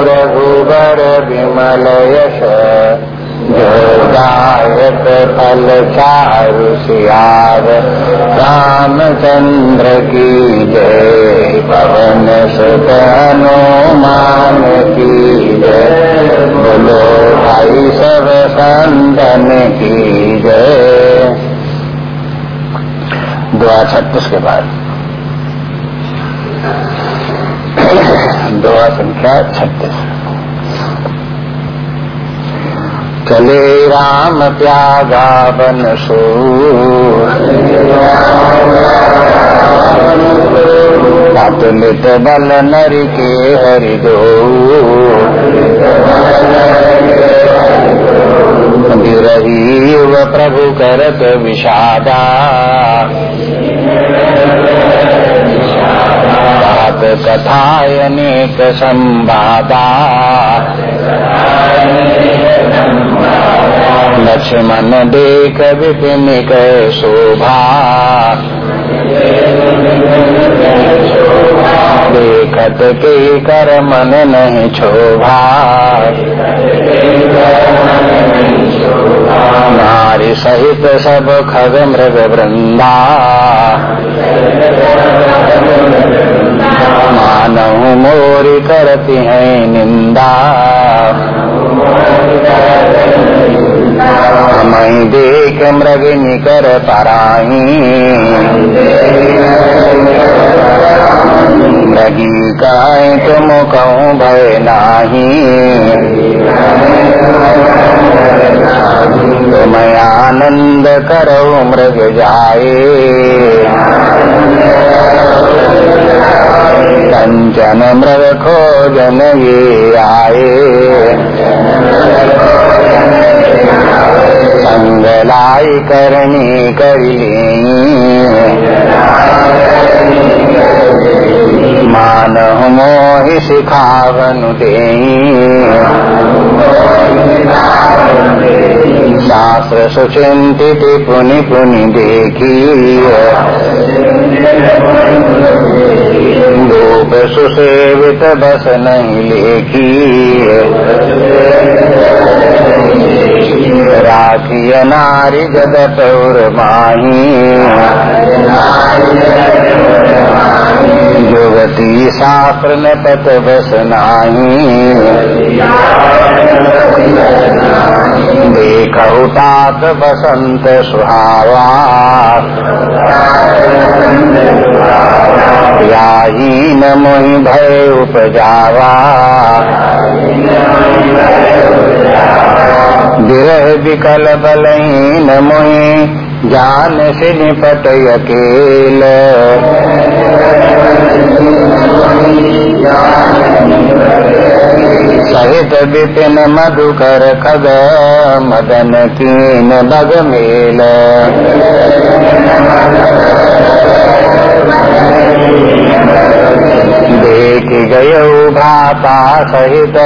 रघुबर विमल यश जोदायक फल चारु सियार रामचंद्र की जय। पवन सुत हनुमान की जय। बोलो भाई सब संतन की जय। दुआ छत्तीस के बाद। दुआ संख्या छत्तीस। चले राम त्यागा बन सो अतुलित बल नर के हरिदो रही प्रभु करत विषादा। बात कथाय अनेक संवादा। लक्ष्मण देख विपिन शोभा। देखत के कर मन नहीं शोभा। नारी सहित सब खग मृग वृंदा। मानव मोरी करती है निंदा। मई देख मृग निकर पराई। मृगी काय तुम कहूँ भय नाही। तुम आनंद करो मृग जाए। कंचन मृग खोजन ये आए संग लाई करनी करी मान मोहि सिखावन दे शास्त्र सुचिंतित पुनि पुनि देखी गोप सुसेवित बस नहीं लेखी राखिय नारी जगत और माही। जुगती शास्त्र न पत बस नाही देखो तात बसंत सुहावा। याहीन मोहि भय उपजावा। विरह विकल बलहीन मोहि जान से निपट अकेल। सहित विपिन मधुकर खग मदन कीन बग मेल। देख गय भाता सहित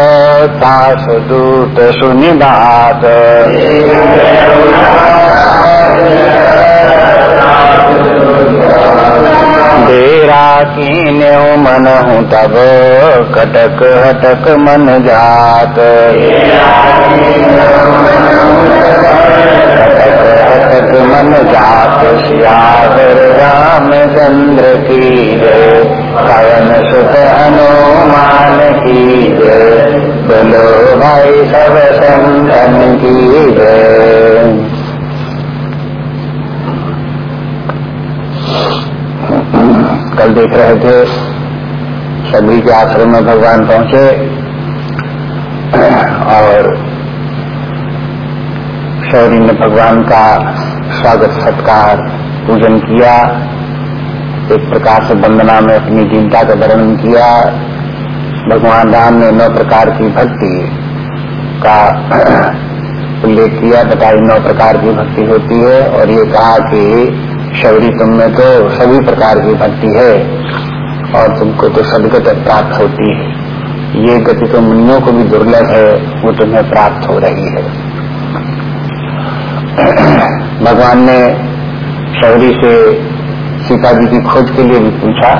तास दूत सुनि बात। डेरा कीने मन हूँ तब कटक हटक मन जात। हटक मन जात, सियावर रामचंद्र की जय। पवन सुत हनुमान की जय। बोलो भाई सब संतन की जय। कल देख रहे थे, सभी के आश्रम में भगवान पहुँचे, और शौरी ने भगवान का स्वागत, सत्कार, पूजन किया, एक प्रकार से वंदना में अपनी दीनता का वर्णन किया, भगवान राम ने नौ प्रकार की भक्ति का उल्लेख किया बताई नौ प्रकार की भक्ति होती है, और ये कहा कि शबरी तुम में तो सभी प्रकार की भक्ति है और तुमको तो सदगत प्राप्त होती है। ये गति तो मुनियों को भी दुर्लभ है, वो तुम्हें प्राप्त हो रही है। भगवान ने शबरी से सीता जी की खोज के लिए भी पूछा।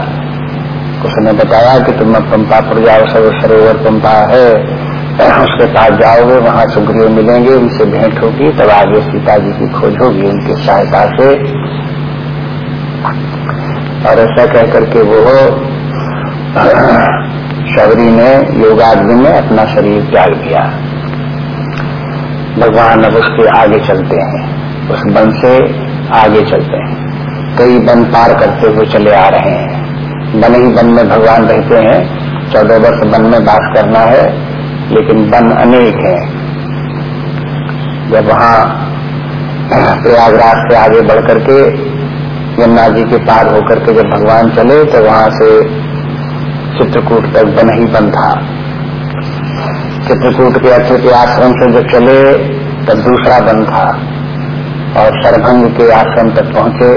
उसने बताया कि तुम अब पंपापुर जाओ सब सरोवर पंपा है। उसके पास जाओगे, वहाँ सुग्रीव मिलेंगे, उनसे भेंट होगी, तब आगे सीता जी की खोज होगी उनकी सहायता से। और ऐसा कह करके वो शबरी ने योगाग्नि में अपना शरीर त्याग दिया। भगवान अब उसके आगे चलते हैं, उस बन से आगे चलते हैं। कई बन पार करते हुए चले आ रहे हैं। वन ही बन में भगवान रहते हैं, चौदह वर्ष बन में बात करना है, लेकिन बन अनेक है। जब वहाँ प्रयागराज से आगे बढ़ करके यमुना जी के पार होकर के जब भगवान चले तो वहाँ से चित्रकूट तक बन ही बन था। चित्रकूट के अच्छे के आश्रम से जब चले, तब दूसरा बन था और सरभंग के आश्रम तक पहुँचे।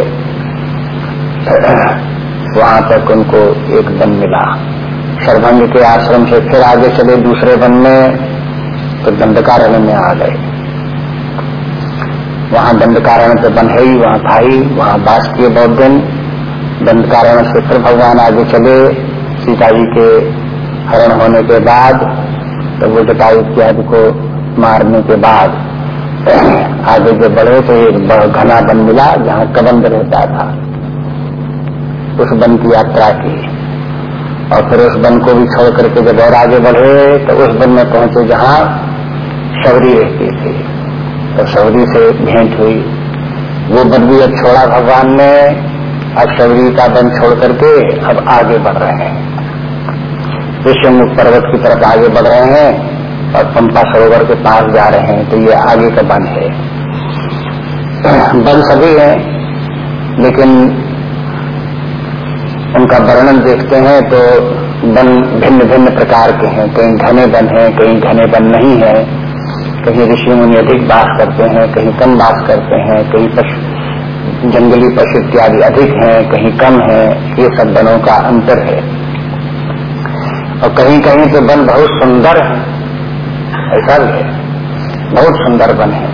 वहाँ तक उनको एक बन मिला। सरभंग के आश्रम से फिर आगे चले दूसरे वन में तो दंडकारण्य में आ गए। वहाँ दंडकारण पे बन है ही वहाँ था ही वहाँ बास किए बहुत दिन। दंडकारण से फिर भगवान आगे चले, सीता जी के हरण होने के बाद तो वो जटायु इत्यादि को मारने के बाद आगे जो बढ़े तो एक घना बन मिला, जहाँ कबंद रहता था। उस बन की यात्रा की। और फिर उस बन को भी छोड़ करके जब और आगे बढ़े तो उस बन में पहुँचे जहाँ शबरी रहती थी। तो शबरी से भेंट हुई। वो वन भी अब छोड़ा भगवान ने, अब शबरी का बन छोड़ करके अब आगे बढ़ रहे हैं। विश्वमुख पर्वत की तरफ़ आगे बढ़ रहे हैं और पंपा सरोवर के पास जा रहे हैं तो ये आगे का बन है। वन सभी है, लेकिन उनका वर्णन देखते हैं तो वन भिन्न भिन्न प्रकार के हैं। कहीं घने वन हैं, कहीं घने वन नहीं है। कहीं ऋषि मुनि अधिक बास करते हैं, कहीं कम बास करते हैं, कहीं पशु, जंगली पशु इत्यादि अधिक हैं, कहीं कम है, ये सब वनों का अंतर है। और कहीं कहीं तो वन बहुत सुंदर है, ऐसा भी है, बहुत सुंदर वन है।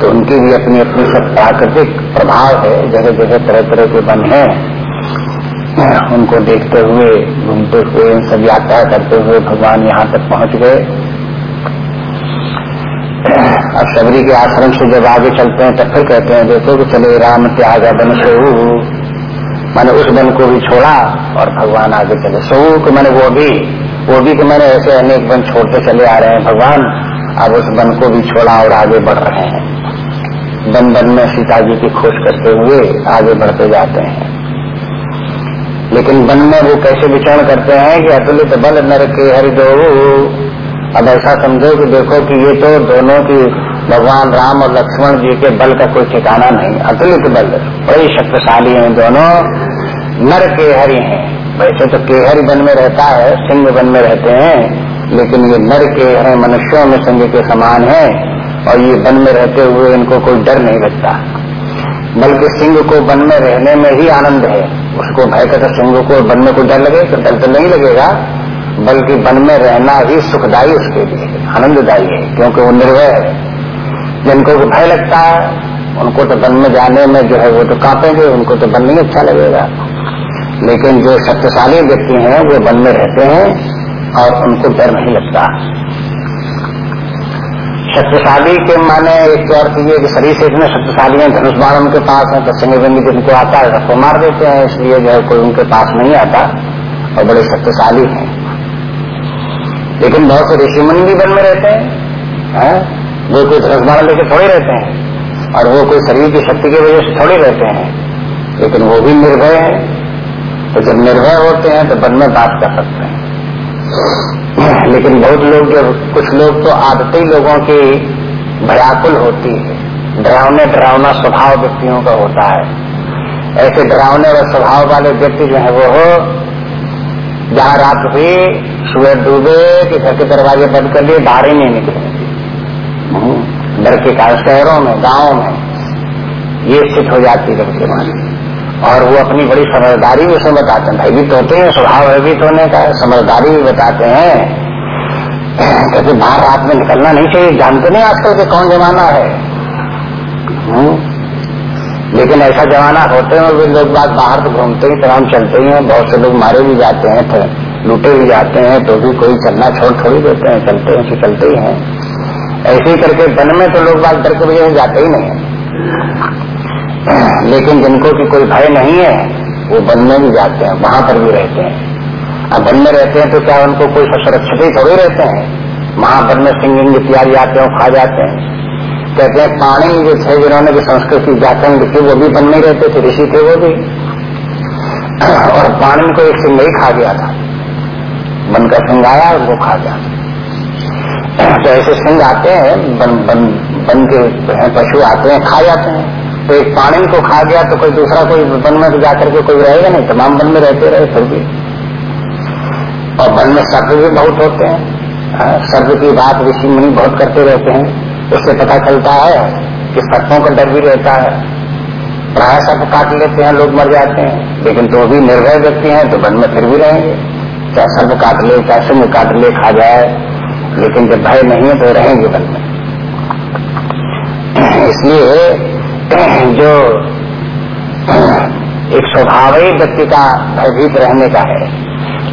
तो उनकी भी अपनी अपनी सब प्राकृतिक प्रभाव है जगह जगह तरह तरह के वन हैं। उनको देखते हुए, घूमते हुए इन सब यात्रा करते हुए भगवान यहाँ तक पहुँच गए। अब शबरी के आश्रम से जब आगे चलते हैं तब फिर कहते हैं, देखो कि चले राम त्याग बन से मैंने उस बन को भी छोड़ा और भगवान आगे चले। सो कि मैंने वो भी वो भी कि मैंने ऐसे अनेक वन छोड़ते चले आ रहे हैं भगवान, अब उस बन को भी छोड़ा और आगे बढ़ रहे हैं। वन बन में सीता जी की खोज करते हुए आगे बढ़ते जाते हैं। लेकिन वन में वो कैसे विचरण करते हैं कि अतुलित बल नर के हरिदो अब ऐसा समझो कि देखो कि ये तो दोनों की भगवान राम और लक्ष्मण जी के बल का कोई ठिकाना नहीं, अतुलित बल। बड़े शक्तिशाली हैं दोनों। नर के हरि हैं। वैसे तो केहरी वन में रहता है, सिंह वन में रहते हैं, लेकिन ये नर के हैं मनुष्यों में सिंह के समान है, और ये वन में रहते हुए इनको कोई डर नहीं लगता। बल्कि सिंह को वन में रहने में ही आनंद है। उसको भय कर सिंह को वन में कोई डर लगे तो डर तो नहीं लगेगा, बल्कि वन में रहना ही सुखदायी उसके लिए आनंददायी है, क्योंकि वो निर्भय है। जिनको भय लगता है, उनको तो वन में जाने में जो है वो तो कांपेंगे, उनको तो वन नहीं अच्छा लगेगा। लेकिन जो शक्तिशाली व्यक्ति हैं, वो वन में रहते हैं और उनको डर नहीं लगता। शक्तिशाली के माने एक तो अर्थ ये कि शरीर से इतने शक्तिशाली हैं, धनुष बाण उनके पास है तो सिंह जिनको आता है, सबको मार देते हैं, इसलिए जो है कोई उनके पास नहीं आता और बड़े शक्तिशाली हैं। लेकिन बहुत से ऋषि मुनि भी वन में रहते हैं, है? वो कोई बाण लेके थोड़े रहते हैं और वो कोई शरीर की शक्ति की वजह से थोड़े रहते हैं। लेकिन वो भी निर्भय है। तो जब निर्भय होते हैं तो वन में बात कर सकते हैं। लेकिन बहुत लोग जो कुछ लोग तो आदती लोगों की भयाकुल होती है। डरावने डरावना स्वभाव व्यक्तियों का होता है। ऐसे डरावने और स्वभाव वाले व्यक्ति जो है वो हो जहाँ रात हुई सूरज डूबे कि घर के दरवाजे बंद कर लिए बाहर ही नहीं निकले। हम्म, डर के कारण शहरों में, गाँवों में, ये स्थित हो जाती है के माने और वो अपनी बड़ी समझदारी भी उसमें बताते हैं। भाई भी तोते हैं, स्वभाव है भी तोने का, समझदारी भी बताते हैं। कहते, बाहर रात में निकलना नहीं चाहिए, जानते नहीं आजकल के कौन जमाना है? हम्म? लेकिन ऐसा जमाना होते हैं भी लोग बात बाहर तो घूमते ही, तमाम चलते ही हैं। बहुत से लोग मारे भी जाते हैं लूटे भी जाते हैं तो भी कोई चलना छोड़ थोड़ी देते हैं, चलते हैं तो चलते ही हैं। ऐसे करके वन में तो लोग बात डर के वजह जाते ही नहीं लेकिन जिनको की कोई भय नहीं है, वो वन में भी जाते हैं, वहाँ पर भी रहते हैं। अब वन में रहते हैं तो क्या उनको कोई सुरक्षित ही थोड़े रहते हैं? वहाँ वन में सिंगिंग इत्यादि आते हैं खा जाते हैं। कहते हैं पाणी जो थे, जिन्होंने भी संस्कृत की लिखी वो भी बन नहीं रहते थे, ऋषि थे वो भी। और पाणी को एक सिंह ही खा गया था। बन का सिंह आया और वो खा गया। तो ऐसे सिंह आते हैं, बन बन बन के पशु आते हैं, खा जाते हैं। तो एक पाणी को खा गया तो कोई दूसरा कोई वन में जाकर के कोई रहेगा नहीं, तमाम वन में रहते रहे फिर भी। और वन में सर्प भी बहुत होते हैं। सर्प की बात ऋषि मुनि बहुत करते रहते हैं। उससे पता चलता है कि सर्पों का डर भी रहता है। प्राय सर्प काट लेते हैं, लोग मर जाते हैं। लेकिन तो भी निर्भय व्यक्ति हैं तो वन में फिर भी रहेंगे। चाहे सर्प काट ले, चाहे सिंह काट ले, खा जाए। लेकिन जब भय नहीं है तो रहेंगे वन में। इसलिए, जो, एक स्वभाव ही व्यक्ति का भयभीत रहने का है,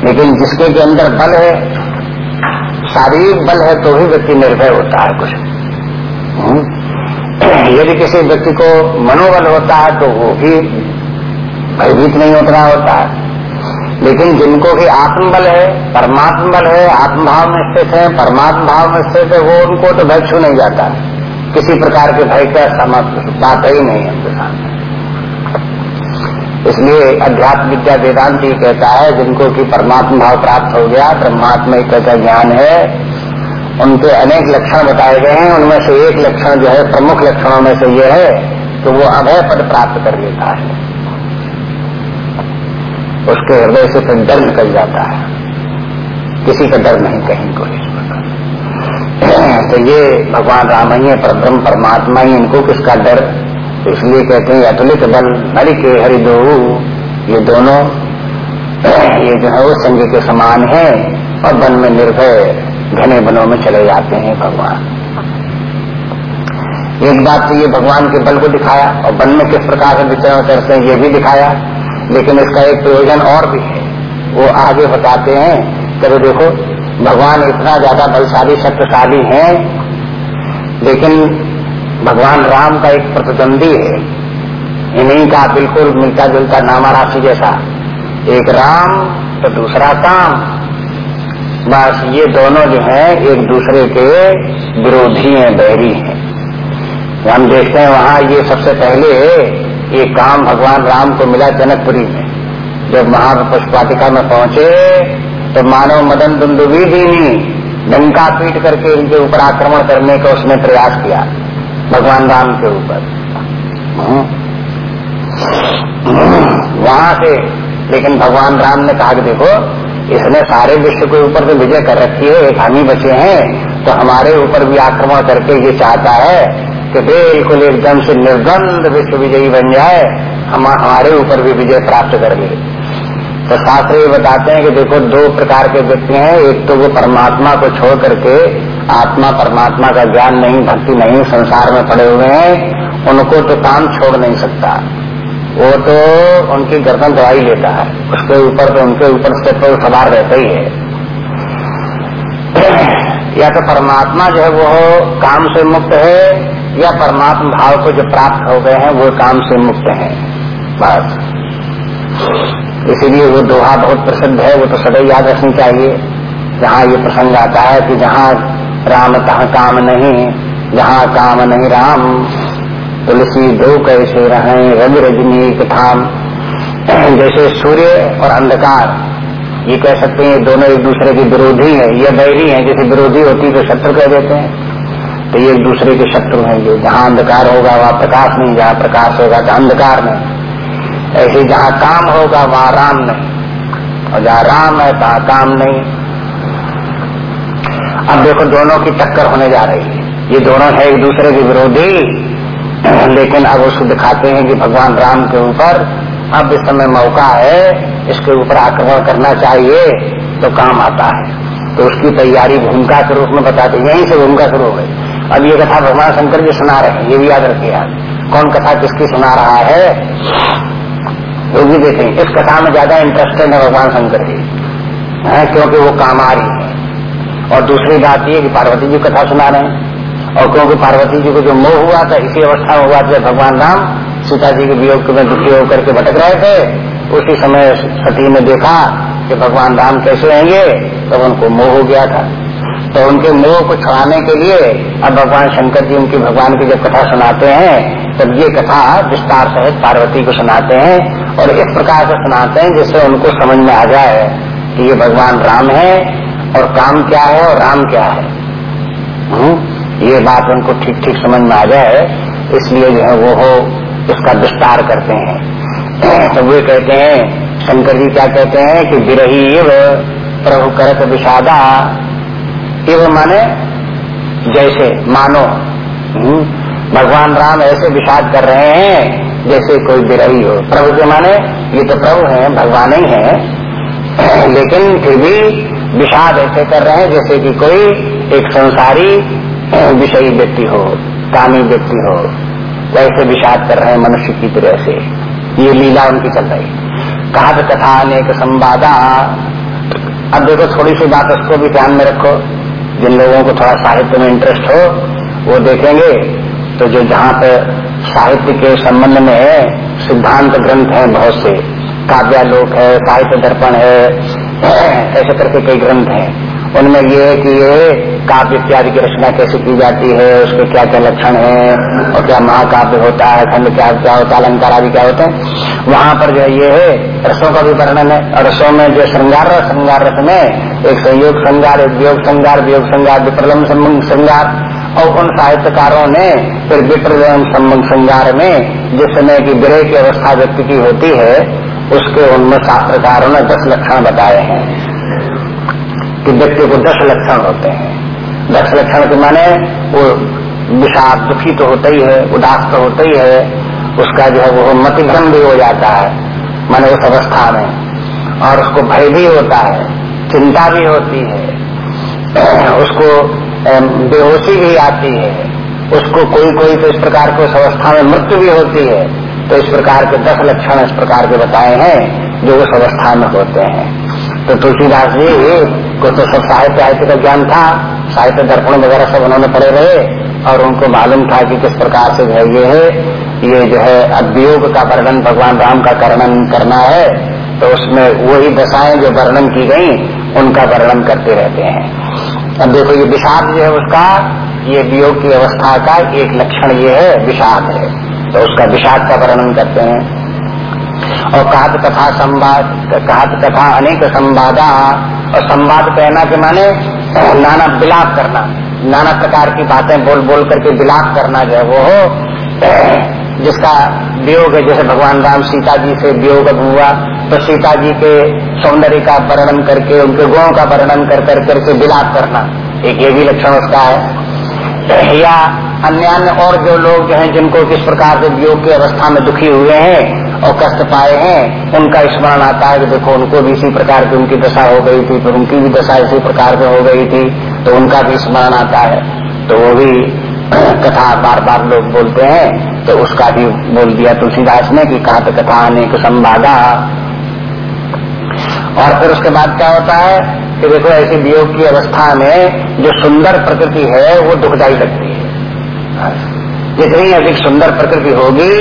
लेकिन जिसके के अंदर बल है, शारीरिक बल है तो ही व्यक्ति निर्भय होता है कुछ। यदि किसी व्यक्ति को मनोबल होता है तो वो भी भयभीत नहीं होता होता है। लेकिन जिनको भी आत्मबल है परमात्म बल है, आत्मभाव में स्थित है परमात्म भाव में स्थित है, वो उनको तो भय छू नहीं जाता। किसी प्रकार के भय का बात ही नहीं है उनके सामने। इसलिए अध्यात्म विद्या वेदांत ये कहता है, जिनको कि परमात्मा भाव प्राप्त हो गया, ब्रह्मात्मा का ज्ञान है, उनके अनेक लक्षण बताए गए हैं, उनमें से एक लक्षण जो है, प्रमुख लक्षणों में से यह है कि वो अभय पद प्राप्त कर लेता है। उसके हृदय से फिर डर निकल जाता है। किसी का डर नहीं कहीं को तो ये भगवान राम ही है, परब्रह्म, परमात्मा ही इनको किसका डर? तो इसलिए कहते हैं, अतुलित बल हरि के हरि दो। ये दोनों, ये जो है वो संग के समान है और वन में निर्भय, घने वनों में चले जाते हैं भगवान। एक बात तो ये भगवान के बल को दिखाया, और वन में किस प्रकार से विचरण करते हैं, ये भी दिखाया। लेकिन इसका एक प्रयोजन और भी है। वो आगे बताते हैं चलो देखो, भगवान इतना ज़्यादा बलशाली, शक्तिशाली हैं, लेकिन भगवान राम का एक प्रतिद्वंदी है। इन्हीं का बिल्कुल मिलता जुलता नामा राशि जैसा। एक राम तो दूसरा काम। बस ये दोनों जो हैं, एक दूसरे के विरोधी हैं बैरी हैं। हम देखते हैं वहाँ ये सबसे पहले ये काम भगवान राम को मिला जनकपुरी में जब वहाँ पुष्पाटिका में पहुँचे तो मानव मदन दुंदुबी दीनी डंका पीट करके इनके ऊपर आक्रमण करने का उसने प्रयास किया, भगवान राम के ऊपर। वहाँ से, लेकिन भगवान राम ने कहा कि देखो, इसने सारे विश्व के ऊपर तो विजय कर रखी है, एक हम ही बचे हैं तो हमारे ऊपर भी आक्रमण करके ये चाहता है कि बिल्कुल एकदम से निर्द्वंद विश्व विजयी बन जाए, हम हमारे ऊपर भी विजय प्राप्त कर ले तो शास्त्र ये बताते हैं कि देखो, दो प्रकार के व्यक्ति हैं। एक तो वो परमात्मा को छोड़ करके आत्मा, परमात्मा का ज्ञान नहीं, भक्ति नहीं, संसार में पड़े हुए हैं, उनको तो काम छोड़ नहीं सकता। वो तो उनकी गर्दन दवाई लेता है। उसके ऊपर तो उनके ऊपर से तो सवार रहता ही है। या तो परमात्मा जो है वो काम से मुक्त है, या परमात्मा भाव को जो प्राप्त हो गए हैं, वो काम से मुक्त हैं। बस। इसीलिए वो दोहा बहुत प्रसिद्ध है, वो तो सदैव याद रखनी चाहिए। जहाँ ये प्रसंग आता है कि जहाँ राम तहाँ काम नहीं, जहाँ काम नहीं राम। तुलसी दो कैसे रहे रवि रजनी कथाम जैसे सूर्य और अंधकार। ये कह सकते हैं, दोनों एक दूसरे के विरोधी है, ये बैरी है, जैसे विरोधी होती तो शत्रु कह देते हैं। तो ये एक दूसरे के शत्रु हैं, जो जहाँ अंधकार होगा, वहाँ प्रकाश नहीं, जहाँ प्रकाश होगा तो अंधकार नहीं। ऐसे जहाँ काम होगा, वहाँ राम नहीं। और जहाँ राम है तहाँ काम नहीं। अब देखो, दोनों की टक्कर होने जा रही है। ये दोनों है एक दूसरे के विरोधी, लेकिन अब उसको दिखाते हैं कि भगवान राम के ऊपर अब इस समय मौका है, इसके ऊपर आक्रमण करना चाहिए तो काम आता है। तो उसकी तैयारी भूमिका के रूप में बताते यहीं से भूमिका शुरू हो गई। अब ये कथा भगवान शंकर जी सुना रहे हैं, ये भी याद रखिए आप। कौन कथा किसकी सुना रहा है, वो भी देखें। इस कथा में ज़्यादा इंटरेस्टेड है भगवान शंकर जी। है, क्योंकि वो कामारी है। और दूसरी बात ये कि पार्वती जी कथा सुना रहे हैं। और क्योंकि पार्वती जी को जो मोह हुआ था, इसी अवस्था में हुआ था भगवान राम सीता जी के वियोग में दुखी होकर के भटक रहे थे उसी समय सती ने देखा कि भगवान राम कैसे रहेंगे, तब उनको मोह हो गया था तो उनके मोह को छुड़ाने के लिए अब भगवान शंकर जी उनकी भगवान की जब कथा सुनाते हैं, तब ये कथा विस्तार सहित पार्वती को सुनाते हैं और इस प्रकार से सुनाते हैं जिससे उनको समझ में आ जाए कि ये भगवान राम है और काम क्या है और राम क्या है हुँ? हम्म? ये बात उनको ठीक ठीक समझ में आ जाए, इसलिए जो है वो हो इसका विस्तार करते हैं। तो वे कहते हैं शंकर जी क्या कहते हैं कि बिरही इव प्रभु करत विषादा। इव माने जैसे मानो। हम्म, भगवान राम ऐसे विषाद कर रहे हैं जैसे कोई विरही हो। प्रभु के माने ये तो प्रभु हैं भगवान ही हैं। लेकिन फिर भी विषाद ऐसे कर रहे हैं जैसे कि कोई एक संसारी विषयी व्यक्ति हो कामी व्यक्ति हो। वैसे विषाद कर रहे हैं मनुष्य की तरह से। ये लीला उनकी चल रही कहा कथा अनेक संवादा। अब देखो थोड़ी सी बात उसको भी ध्यान में रखो। जिन लोगों को थोड़ा साहित्य में इंटरेस्ट हो, वो देखेंगे। तो जो जहाँ पर साहित्य के संबंध में है, सिद्धांत ग्रंथ हैं बहुत से। काव्यालोक है, साहित्य दर्पण है, ऐसे करके कई ग्रंथ हैं। उनमें ये है कि ये काव्य इत्यादि की रचना कैसे की जाती है, उसके क्या क्या लक्षण है और क्या महाकाव्य होता है, खंड क्या क्या होता है, अलंकार आदि क्या होते हैं, वहाँ पर जो ये है, रसों का भी वर्णन है। और रसों में जो श्रृंगार रस श्रृंगार रस में एक संयोग श्रृंगार, एक वियोग श्रृंगार वियोग श्रृंगार, विप्रलम श्रृंगार, और उन साहित्यकारों ने फिर विप्रलम संबंध श्रृंगार में जिस समय की ग्रह की अवस्था व्यक्ति की होती है, उसके उनमें शास्त्रकारों ने दस लक्षण बताए हैं कि व्यक्ति को दस लक्षण होते हैं। दस लक्षण के माने वो विषाद दुखी तो होता ही है, उदास तो होता ही है, उसका जो है वो मतिभ्रम भी हो जाता है, माने उस अवस्था में। और उसको भय भी होता है, चिंता भी होती है, उसको बेहोशी भी आती है, उसको कोई कोई तो इस प्रकार की उस अवस्था में मृत्यु भी होती है तो इस प्रकार के दस लक्षण इस प्रकार के बताए हैं, जो उस अवस्था में होते हैं। तो तुलसीदास जी को तो सब साहित्य साहित्य का ज्ञान था साहित्य दर्पण वगैरह सब उन्होंने पढ़े रहे और उनको मालूम था कि किस प्रकार से जो ये है, ये जो है अभियोग का वर्णन भगवान राम का वर्णन करना है। तो उसमें वही दशाएँ जो वर्णन की गई, उनका वर्णन करते रहते हैं। अब देखो, ये विषाद जो है उसका, ये वियोग की अवस्था का एक लक्षण ये है, विषाद है। तो उसका विषाद का वर्णन करते हैं। और कहत कथा संवाद, कहत कथा अनेक संवादा, और संवाद कहना के माने नाना विलाप करना। नाना प्रकार की बातें बोल बोल करके विलाप करना जो है वो हो। जिसका वियोग है, जैसे भगवान राम सीता जी से वियोग हुआ तो सीता जी के सौंदर्य का वर्णन करके, उनके गुणों का वर्णन कर कर, करके विलाप करना। एक ये भी लक्षण उसका है। या अन्य और जो लोग जो हैं, जिनको किस प्रकार से वियोग की अवस्था में दुखी हुए हैं और कष्ट पाए हैं, उनका स्मरण आता है कि देखो, उनको भी इसी प्रकार की उनकी दशा हो गई थी, फिर उनकी भी दशा इसी प्रकार से हो गई थी तो उनका भी स्मरण आता है। तो वो भी कथा बार बार लोग बोलते हैं तो उसका भी बोल दिया तुलसीदास ने कि कहा कथा अनेक संवादा। और फिर उसके बाद क्या होता है कि देखो, ऐसी वियोग की अवस्था में जो सुंदर प्रकृति है, वो दुखदायी लगती है। जितनी अधिक सुंदर प्रकृति होगी,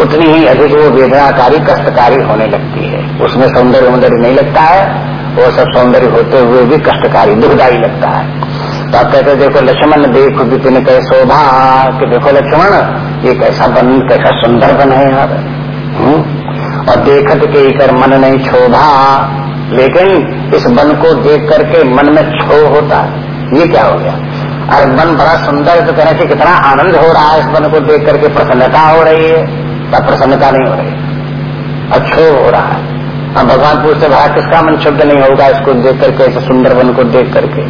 उतनी ही अधिक वो वेदनाकारी, कष्टकारी होने लगती है। उसमें सौंदर्य वौंदर्य नहीं लगता है, वो सब सौंदर्य होते हुए भी कष्टकारी, दुखदायी लगता है। तो आप कहते देखो लक्ष्मण देखो विपिन कह शोभा, कि देखो लक्ष्मण, ये कैसा बन, कैसा सुंदर बन है यहाँ हम्म? और देखत के कर मन नहीं क्षोभा लेकिन इस बन को देख करके मन में क्षो होता है। ये क्या हो गया? और मन बड़ा सुंदर तो कहने से कितना आनंद हो रहा है इस मन को देख करके, प्रसन्नता हो रही है। पर प्रसन्नता नहीं हो रही। अच्छो हो रहा है। अब भगवान पूछते भाई किसका मन शुद्ध नहीं होगा इसको देख करके ऐसे सुंदर वन को देख करके?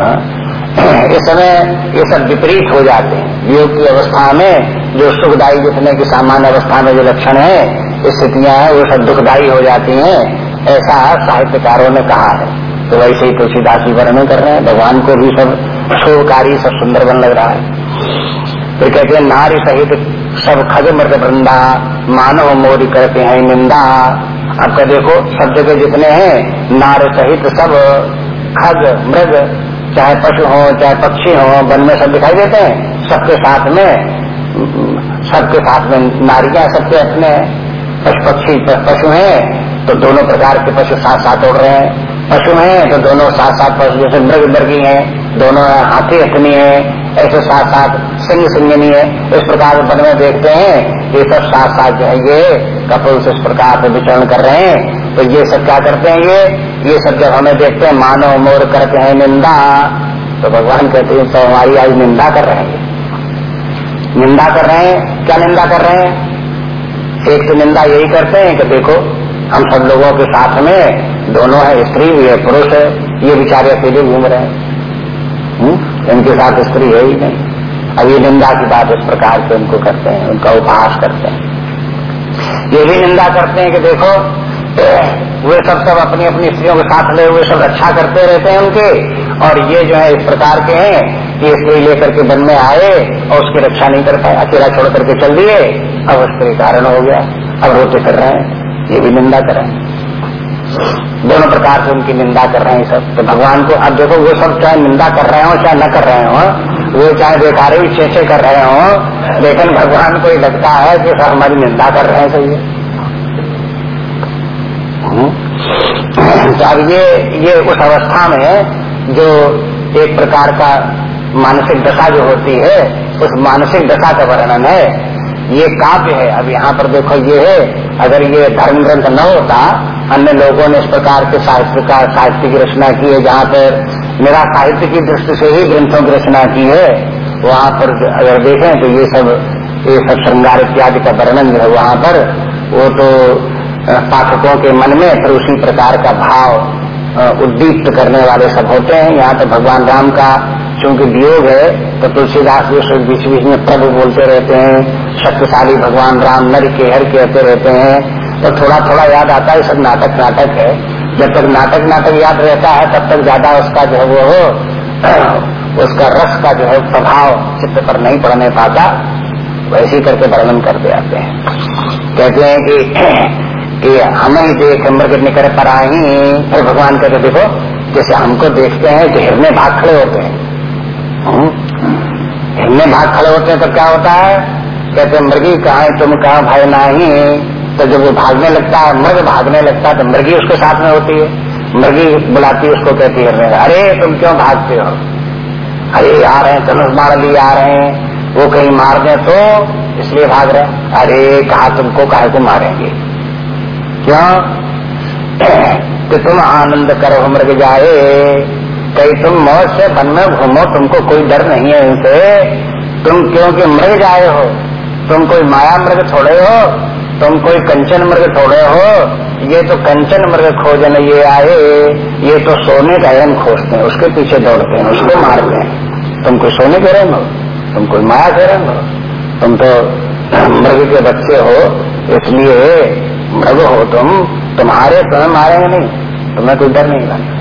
हाँ? इस समय ये सब विपरीत हो जाते हैं। योग की अवस्था में जो सुखदायी जितने की सामान्य अवस्था में जो लक्षण है स्थितियाँ हैं, वो सब दुखदायी हो जाती हैं। ऐसा साहित्यकारों ने कहा है। तो वैसे ही तुलसीदास जी वर्णन कर रहे हैं। भगवान को भी सब शोभकारी सब सुंदर बन लग रहा है। फिर कहते हैं, नारी सहित सब खग मृग वृंदा, मानव मोरी करते हैं निंदा। अब का देखो, सब जगह जितने हैं, नार सहित सब खग मृग, चाहे पशु हो, चाहे पक्षी हो, वन में सब दिखाई देते हैं। सबके साथ में, सबके साथ में नारियाँ सबके अपने पशु पक्षी पशु हैं तो दोनों प्रकार के पशु साथ साथ उड़ रहे हैं। पशु हैं तो दोनों साथ साथ पशु, जैसे मृग, मृगी हैं। दोनों हाथी हथनी है, ऐसे साथ साथ सिंह सिंगनी है, इस प्रकार वन में देखते हैं, ये सब साथ साथ जो है, ये कपल से इस प्रकार से विचरण कर रहे हैं। तो ये सब क्या करते हैं, ये ये सब जब हमें देखते हैं, मानव मोर करते हैं निंदा तो भगवान कहते हैं तो हमारी आज निंदा कर रहे हैं। निंदा कर रहे हैं? क्या निंदा कर रहे हैं? एक तो निंदा यही करते हैं कि देखो, हम सब लोगों के साथ में दोनों है, स्त्री भी है, पुरुष है, ये बेचारे अकेले घूम रहे हैं। इनके साथ स्त्री है ही नहीं। अब ये निंदा की बात इस प्रकार से उनको करते हैं, उनका उपहास करते हैं। ये भी निंदा करते हैं कि देखो, वे सब सब अपनी अपनी स्त्रियों के साथ ले हुए सब रक्षा करते रहते हैं उनके। और ये जो है इस प्रकार के हैं कि स्त्री लेकर के वन में आए और उसकी रक्षा नहीं कर पाए, अकेला छोड़ करके चल दिए। अब स्त्री कारण हो गया, अब रोते कर रहे हैं। ये भी निंदा कर। रहे हैं दोनों प्रकार से उनकी निंदा कर रहे हैं सब। तो भगवान को, अब देखो, वो सब चाहे निंदा कर रहे हो, चाहे न कर रहे हो, वो चाहे बेकारे भी छे कर रहे हो, लेकिन भगवान को ही लगता है कि सब हमारी निंदा कर रहे हैं, सही हम्म। तो अब ये ये उस अवस्था में जो एक प्रकार का मानसिक दशा जो होती है, उस मानसिक दशा का वर्णन है। ये काव्य है। अब यहाँ पर देखो, ये है, अगर ये धर्म ग्रंथ न होता अन्य लोगों ने इस प्रकार के साहित्य का साहित्य की रचना की है, जहाँ पर मेरा साहित्य की दृष्टि से ही ग्रंथों की रचना की है, वहाँ पर अगर देखें तो ये सब ये सब श्रृंगार इत्यादि का वर्णन जो है वहाँ पर, वो तो पाठकों के मन में फिर उसी प्रकार का भाव उद्दीप्त करने वाले सब होते हैं। यहाँ तो भगवान राम का चूँकि वियोग है तो तुलसीदास जी बीच बीच में प्रभु बोलते रहते हैं, शक्तिशाली भगवान राम नर के हर कहते रहते हैं। तो थोड़ा थोड़ा याद आता है सब नाटक नाटक है। जब तक नाटक नाटक याद रहता है, तब तक ज़्यादा उसका जो है वो हो उसका रस का जो है प्रभाव चित्र पर नहीं पड़ने पाता। वैसे करके वर्णन करते आते हैं। कहते हैं कि कि हमें देख मृग निकल पर आई फिर भगवान कहते देखो, जैसे हमको देखते हैं कि हिरने भाग खड़े होते हैं। हम्म। हिरने भाग खड़े होते हैं तो क्या होता है? कहते मृगी कहा तुम कहा भाई नाही तो जब वो भागने लगता है मृग भागने लगता है तो मृगी उसके साथ में होती है। मृगी बुलाती है उसको, कहती है अरे, तुम क्यों भागते हो? अरे, आ रहे हैं, धनुष मार लिए, आ रहे हैं। वो कहीं मार दे तो इसलिए भाग रहे अरे, कहा तुमको, कहा को मारेंगे? क्यों? कि तुम आनंद करो, मृग जाए। कहीं तुम मौत से वन में घूमो, तुमको कोई डर नहीं है, इनसे। तुम क्योंकि मृग जाए हो, तुम कोई माया मृग थोड़े हो तुम कोई कंचन मृग थोड़े हो, ये तो कंचन मृग खोजन ये आए, ये तो सोने का एन खोजते हैं, उसके पीछे दौड़ते हैं, उसको मारते हैं। तुम कोई सोने के रंग हो, तुम कोई माया के रंग हो, तुम तो मृग के बच्चे हो, इसलिए मृग हो तुम, तुम्हारे तुम्हें मारेंगे नहीं, तुम्हें कोई डर नहीं लगता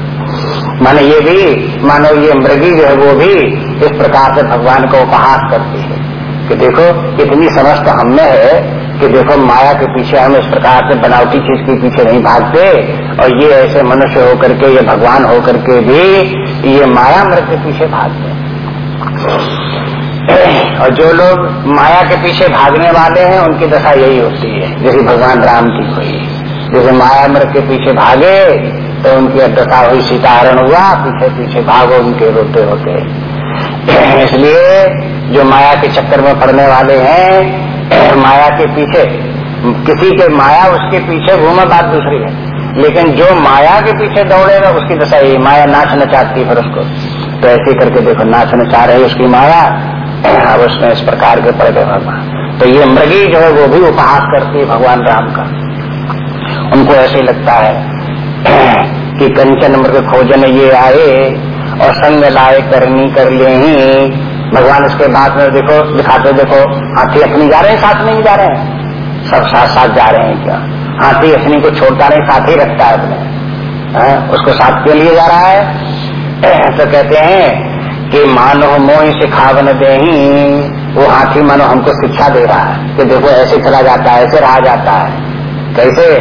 माने ये भी, मानो ये मृगी जो है वो भी इस प्रकार से भगवान को उपहास करती है। कि देखो, इतनी समझ तो है कि देखो, माया के पीछे हम इस प्रकार से बनावटी चीज़ के पीछे नहीं भागते, और ये ऐसे मनुष्य होकर के, ये भगवान होकर के भी ये माया मृत के पीछे भागते और जो लोग माया के पीछे भागने वाले हैं, उनकी दशा यही होती है, जैसे भगवान राम की हुई। जैसे माया मृत के पीछे भागे तो उनकी दशा हुई, सीताहरण हुआ पीछे पीछे भागो, उनके रोते होते इसलिए जो माया के चक्कर में पड़ने वाले हैं, माया के पीछे, किसी के माया उसके पीछे घूमे बात दूसरी है। लेकिन जो माया के पीछे दौड़ेगा उसकी दशा ये माया नाच चाहती है फिर उसको। तो ऐसे करके देखो नाच नचा रही उसकी माया, अब उसमें इस प्रकार के पड़ गए भगवान तो ये मृगी जो है, वो भी उपहास करती है भगवान राम का। उनको ऐसे लगता है कि कंचन मृग खोजन ये आए, और संग लाए करनी कर ले। ही भगवान इसके बाद में देखो, दिखाते देखो हाथी अपनी जा रहे हैं, साथ में ही जा रहे हैं? सब साथ साथ जा रहे हैं क्या? हाथी अपनी को छोड़ता नहीं, साथ ही रखता है अपने। है? उसको साथ के लिए जा रहा है? तो कहते हैं कि मानो मोह सिखावन दे वो हाथी मानो हमको शिक्षा दे रहा है। कि देखो, ऐसे चला जाता है, ऐसे रहा जाता है। कैसे?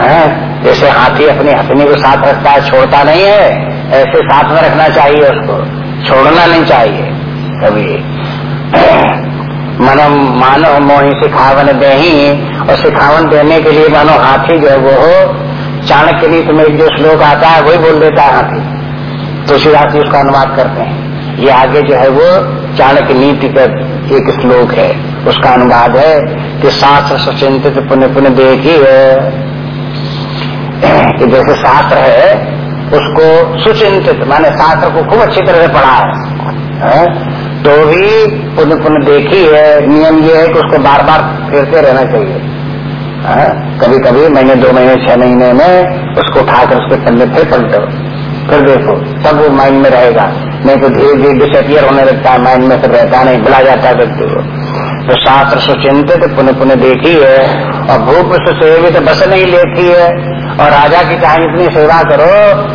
है, जैसे हाथी अपनी हथनी को साथ रखता है, छोड़ता नहीं है, ऐसे साथ में रखना चाहिए उसको। छोड़ना नहीं चाहिए कभी। मानो मानो मोही सिखावन दे और सिखावन देने के लिए मानो हाथी जो है वो हो, चाणक्य नीति में जो श्लोक आता है, वही बोल देता है हाथी। तुलसीदास जी उसका अनुवाद करते हैं। ये आगे जो है वो चाणक्य नीति का एक श्लोक है। उसका अनुवाद है कि शास्त्र सुचिंतित पुण्य पुण्य देखी है। कि जैसे शास्त्र है उसको सुचिंतित माने शास्त्र को खूब अच्छी तरह से पढ़ा है, है? तो भी पुण्य पुण्य देखी है नियम ये है कि उसको बार बार फेरते रहना चाहिए। है? कभी कभी महीने दो महीने छह महीने में उसको उठाकर उसके पन्ने फिर पलटो फिर देखो सब वो माइंड में रहेगा। नहीं तो धीरे धीरे डिसअपियर होने लगता है माइंड में फिर रहता नहीं भुला जाता है व्यक्ति को। तो शास्त्र सुचिंतित पुण्य पुण्य देखी है और भूप सुसेवित बस नहीं लेती है। और राजा की चाहे इतनी सेवा करो,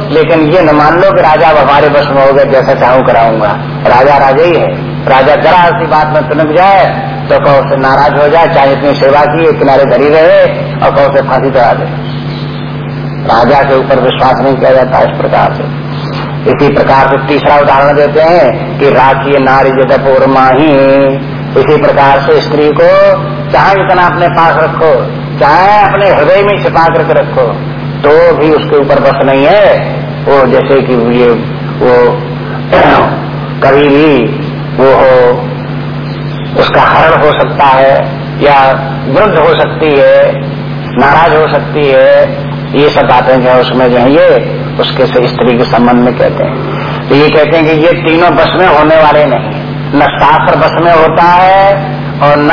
लेकिन ये न मान लो कि राजा अब हमारे बस में हो गए जैसा चाहूँ कराऊँगा। राजा राजा ही है। राजा जरा ऐसी बात में तुनक जाए तो कहो से नाराज़ हो जाए, चाहे इतनी सेवा की किनारे धरी रहे, और कहो से फांसी चढ़ा दे। राजा के ऊपर विश्वास नहीं किया जाता इस प्रकार से। इसी प्रकार से तीसरा उदाहरण देते हैं कि राखी नारी जदपुर माही। इसी प्रकार से स्त्री को चाहे इतना अपने पास रखो चाहे अपने हृदय में छिपा करके रखो तो भी उसके ऊपर बस नहीं है। वो जैसे कि ये, वो कभी भी वो हो, उसका हरण हो सकता है, या वृद्ध हो सकती है, नाराज़ हो सकती है, ये सब बातें जो है उसमें जो है ये उसके से स्त्री के संबंध में कहते हैं। तो ये कहते हैं कि ये तीनों बस में होने वाले नहीं न शास्त्र बस में होता है और न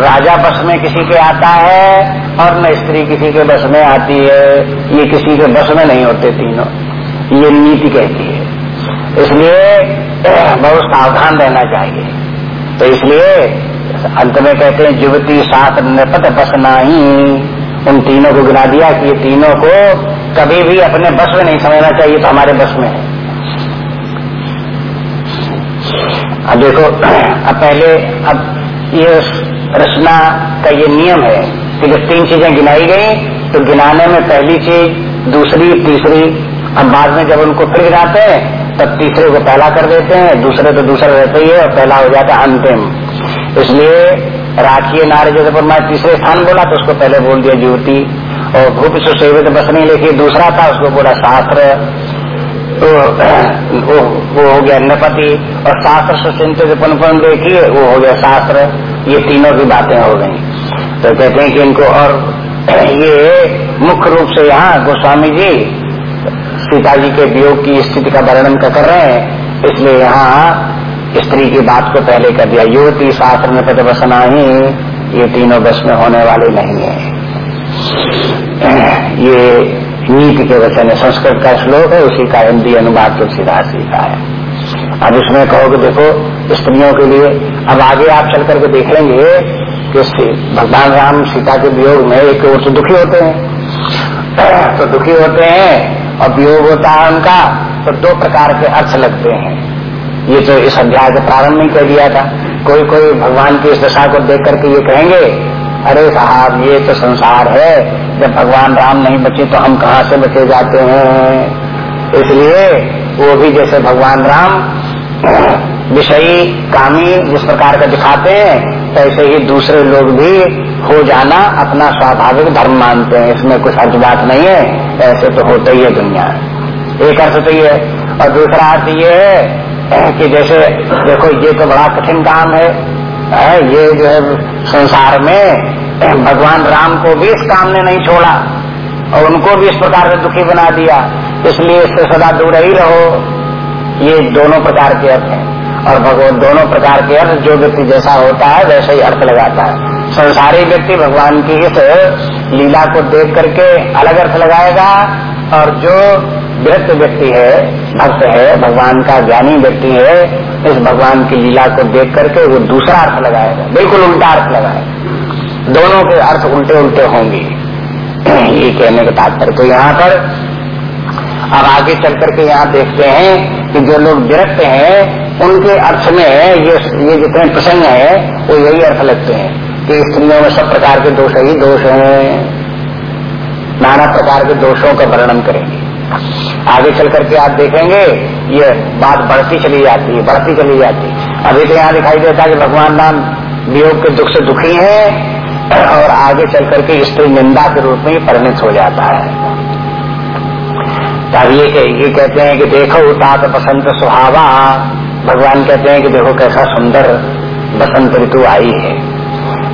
राजा बस में किसी के आता है और न स्त्री किसी के बस में आती है। ये किसी के बस में नहीं होते तीनों। ये नीति कहती है। इसलिए, बहुत सावधान रहना चाहिए। तो इसलिए, अंत में कहते हैं, युवती सात निपट बस नाही। उन तीनों को गिना दिया कि ये तीनों को कभी भी अपने बस में नहीं समझना चाहिए तो हमारे बस में है। अब देखो, अब पहले, अब ये रचना का ये नियम है कि जब तीन चीज़ें गिनाई गई तो गिनाने में पहली चीज़, दूसरी, तीसरी, अब बाद में जब उनको फिर गिनाते हैं, तब तीसरे को पहला कर देते हैं, दूसरे तो दूसरा रहते ही है और पहला हो जाता है अंतिम। इसलिए राखी नारे जैसे पर मैं तीसरे स्थान बोला तो उसको पहले बोल दिया ज्योति, और भूप सुसेवित नहीं लिखी, दूसरा था, उसको बोला शास्त्र। तो वो, वो हो गया नपति और शास्त्र से सुचिंतित पुनपुन देखिए वो हो गया शास्त्र। ये तीनों की बातें हो गई। तो कहते हैं कि इनको और ये मुख्य रूप से यहाँ गोस्वामी जी सीता जी के वियोग की स्थिति का वर्णन कर रहे हैं। इसलिए यहाँ स्त्री की बात को पहले कर दिया। युवती शास्त्र में पद बसना ही ये तीनों बस में होने वाले नहीं है। ये नीति के वचन है संस्कृत का श्लोक है, उसी का हिंदी अनुवाद तुलसीदास जी का है। अब इसमें कि देखो, स्त्रियों के लिए, अब आगे आप चल करके देखेंगे कि भगवान राम सीता के वियोग में एक ओर तो दुखी होते हैं। तो दुखी होते हैं, और वियोग होता है उनका तो दो प्रकार के अर्थ लगते हैं। ये तो इस अध्याय के प्रारंभ में कह दिया था। कोई कोई भगवान की इस दशा को देख करके ये कहेंगे, अरे साहब, ये तो संसार है जब भगवान राम नहीं बचे तो हम कहाँ से बचे जाते हैं? इसलिए वो भी जैसे भगवान राम, विषयी, कामी, जिस प्रकार का दिखाते हैं ऐसे ही दूसरे लोग भी हो जाना अपना स्वाभाविक धर्म मानते हैं। इसमें कुछ अर्थ बात नहीं है। ऐसे तो होता ही है दुनिया। एक अर्थ तो ये और दूसरा अर्थ ये है कि जैसे, देखो, ये तो बड़ा कठिन काम है। है, ये जो है संसार में भगवान राम को भी इस काम ने नहीं छोड़ा और उनको भी इस प्रकार से दुखी बना दिया। इसलिए इससे सदा दूर ही रहो। ये दोनों प्रकार के अर्थ हैं। और भगवान दोनों प्रकार के अर्थ, जो व्यक्ति जैसा होता है, वैसे ही अर्थ लगाता है। संसारी व्यक्ति भगवान की इस लीला को देख करके अलग अर्थ लगाएगा। और जो विरक्त व्यक्ति है, भक्त है, भगवान का ज्ञानी व्यक्ति है, इस भगवान की लीला को देख करके वो दूसरा अर्थ लगाएगा। बिल्कुल उल्टा अर्थ लगाएगा। दोनों के अर्थ उल्टे उल्टे होंगे। ये कहने का तात्पर्य। तो यहाँ पर अब आगे चल करके यहाँ देखते हैं कि जो लोग विरक्त हैं, उनके अर्थ में ये ये जितने प्रसंग है, वो यही अर्थ लगते हैं कि स्त्रियों में सब प्रकार के दोष ही दोष हैं। नाना प्रकार के दोषों का वर्णन करेंगे। आगे चल करके आप देखेंगे, ये बात बढ़ती चली जाती है, बढ़ती चली जाती है। अभी तो यहाँ दिखाई देता है कि भगवान राम वियोग के दुख से दुखी है और आगे चल करके स्त्री निंदा के रूप में परिणित हो जाता है। तब ये, ये कहते हैं कि देखो तात बसंत सुहावा। भगवान कहते हैं कि देखो कैसा सुंदर बसंत ऋतु आई है।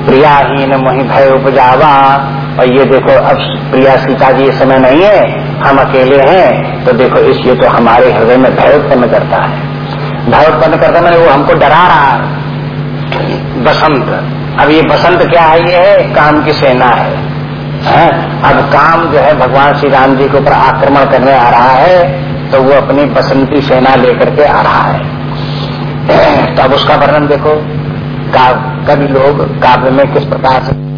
प्रिया प्रियाहीन मोहि भय उपजावा। और ये देखो अब प्रिया सीता जी इस समय नहीं है हम अकेले हैं तो देखो इस ये तो हमारे हृदय में भय उत्पन्न करता है। भय उत्पन्न करता मैंने वो हमको डरा रहा है। बसंत। अब ये बसंत क्या है? ये है काम की सेना है। है? अब काम जो है भगवान श्री राम जी के ऊपर आक्रमण करने आ रहा है तो वो अपनी बसंती सेना लेकर के आ रहा है। तो अब उसका वर्णन देखो। कवि लोग काव्य में किस प्रकार से